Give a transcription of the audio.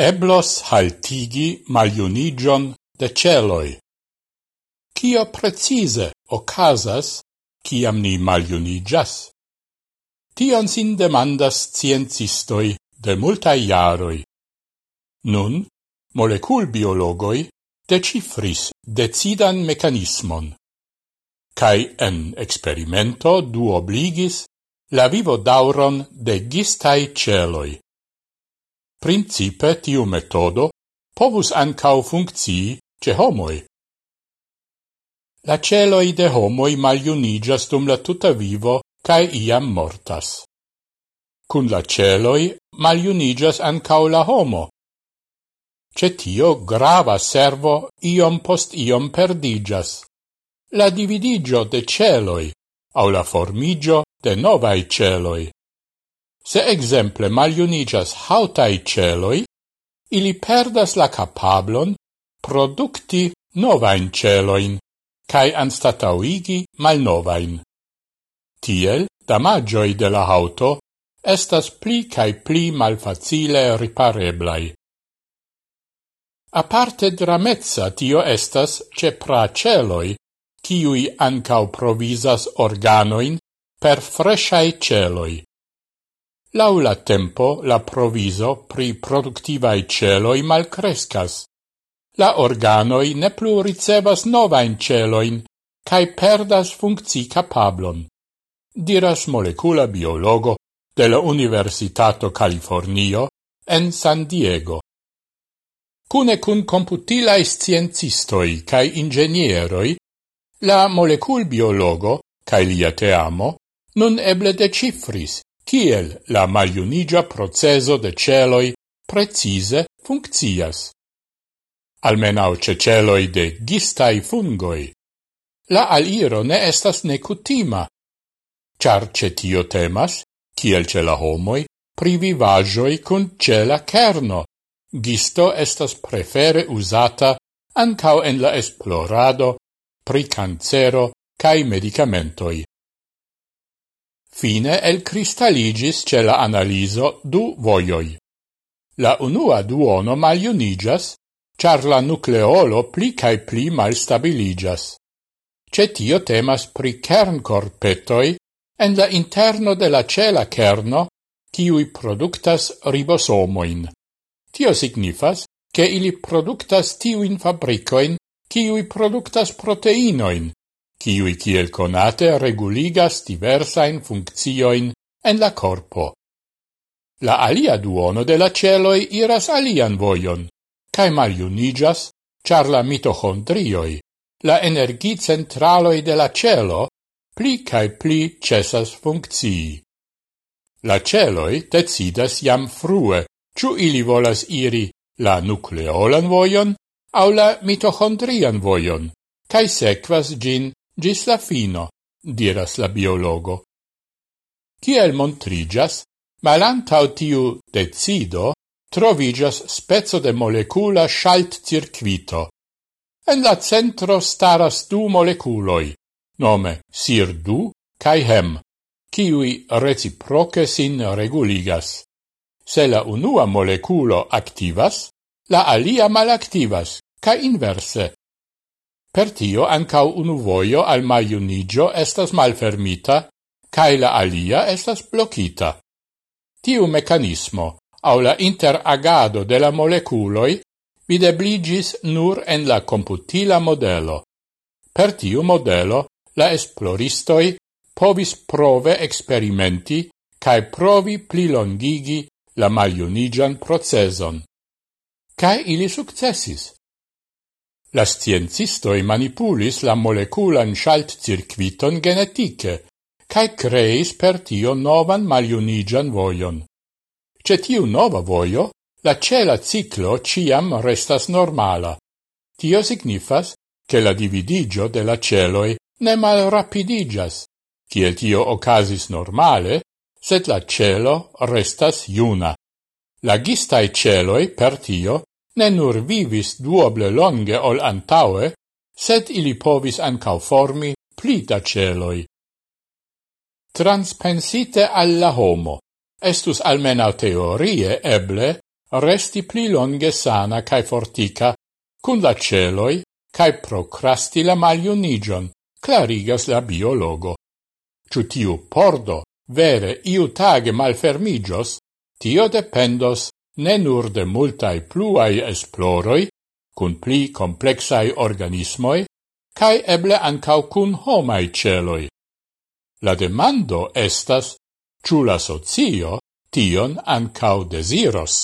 Eblos haltigi maliunigion de celoi. Cio precise ocasas, ciam ni maliunigas? Tion sin demandas ciencistoi de multae iaroi. Nun, molecul biologoi decifris decidan mecanismon. Cai en experimento du obligis la vivo dauron de gistai celoi. Principe tiu metodo povus ancau functii ce homoi. La celoi de homoi maliunigas dum la tuta vivo cae iam mortas. Cun la celoi maliunigas ancau la homo. Cetio grava servo iom post iom perdigas. La dividigio de celoi, au la formigio de novae celoi. Se exemple maliunigas hautai celoi, ili perdas la capablon producti novain celoin, cae anstatauigi malnovain. Tiel, damagioi de la auto estas pli cae pli malfacile ripareblai. Aparte dramezza tio estas ce praceloi, ciui ancau provisas organoin per freshae celoi. Laula tempo la proviso pri productivae celoi malcrescas. La organoi ne plu ricevas novain celoin, cae perdas funcci capablon. Diras molecula biologo de la Universitato Californio en San Diego. Cune cun computilae sciencistoi cae ingenieroi, la molecul biologo, cae lia teamo, nun eble decifris Tiel la maliunigia proceso de celoi precise funccias. Almenau ce celoi de gistai fungoi. La aliro ne estas necutima, char ce tio temas, kiel ce la homoi, privivajoi cun cela kerno, Gisto estas prefere usata ancau en la esplorado pri cancero cae medicamentoi fine el cristalligis ce la analiso du voioi. La unua duono maliunigas, char la nucleolo pli cae pli malstabiligas. Cetio temas pri kerncorpetoi en la interno de la cela kerno, kiui productas ribosomoin. Tio signifas che ili productas tiuin fabricoin, kiui productas proteinoin, kiui kiel conate reguligas diversain funccioin en la corpo. La alia duono de la celoi iras alian voion, cae maliunigas, char la mitochondrioi, la energi centraloi de la celo, pli cae pli cesas funccii. La celoi decidas jam frue, ciu ili volas iri la nucleolan voion au la mitochondrian voion, cae sequas gin gis la fino, diras la biologo. Ciel montrigas, malantau tiu decido, trovigas spezzo de molecula schalt circuito. En la centro staras du moleculoi, nome sirdu cae hem, ciui reciproce sin reguligas. Se la unua moleculo activas, la alia malactivas, ca inverse. Per tio ancau unu voio al maiunigio estas malfermita, cae la alia estas blocita. Tiu mecanismo, au la interagado de la moleculoi, videbligis nur en la computila modelo. Per tiu modelo, la esploristoi povis prove experimenti cae provi plilongigi la maiunigian proceson. Cae ili successis. La sciencistoi manipulis la moleculan schalt circuiton genetike, cae creis per tio novan maliunigian voion. Ce tiu nova voio, la cela ciclo ciam restas normala. Tio signifas che la dividigio de la celoi ne mal rapidigas, ciel tio ocasis normale, sed la celo restas iuna. La gistai celoi per tio ne nur vivis duoble longe ol antaue, sed ili povis ancau formi pli da celoi. Transpensite alla homo, estus almena teorie eble resti pli longe sana cae fortica, cun la celoi cae procrasti la maliunigion, clarigas la biologo. Ciu tiu pordo vere iu tage malfermigios, tio dependos ne nur de multai pluai esploroi, cun pli complexai organismoi, cae eble ancau cun homai celoi. La demando estas, ciù la socio tion ancau desiros.